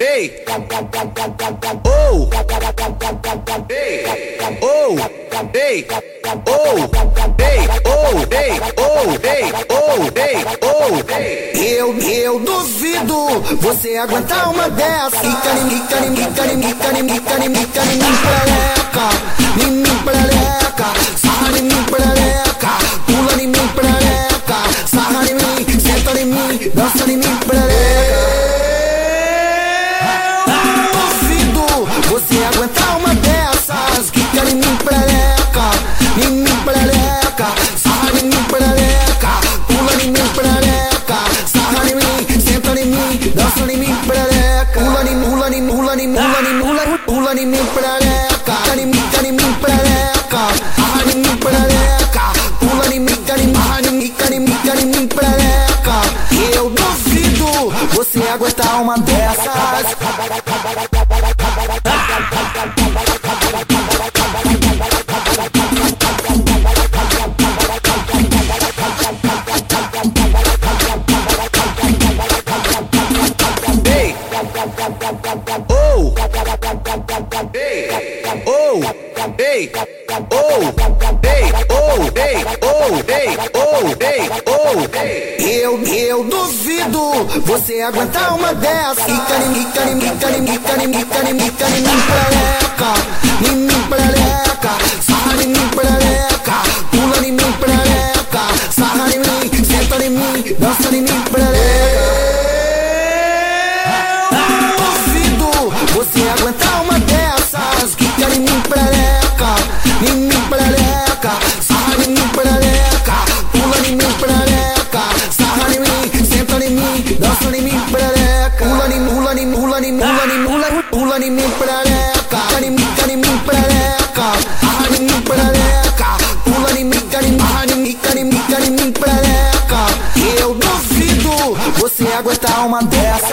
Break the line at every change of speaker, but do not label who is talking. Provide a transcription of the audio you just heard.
Ei! Oh! Ei! Oh! Ei! Oh! Ei! Oh! Ei! Oh! Ei! Oh! Ei! Oh!
Eu, eu duvido você aguentar uma dessa. Mica, mica, mica, mica, mica, mica, mica, mica, preleca, mim preleca, sarra em mim preleca, pula em mim preleca, sarra em mim, senta em mim, dança em mim preleca. Pula em mim, pula em mim, pula em mim, pula, pula em mim preleca, cani mim, preleca, sarra em mim preleca, pula em mim, mim preleca. Eu duvido você aguentar uma dessas.
Oh! Ei! Oh! Ei! Oh! Ei! Oh! Ei! Oh! Ei! Oh! Ei! Oh!
Eu, eu duvido você aguentar uma dessa. Mica, mica, mica, mica, mica, mica, mim preleca, mim preleca, sarra em mim preleca, pula em mim preleca, sarra em mim, senta em mim, dança em mim em mim, pula em mim, pula em mim, pula em mim, pula, pula em mim preleca, cani mim, preleca, sarra em mim preleca, pula em mim, cani mim, mim, cani mim, cani mim preleca. Eu duvido você aguentar uma dessas.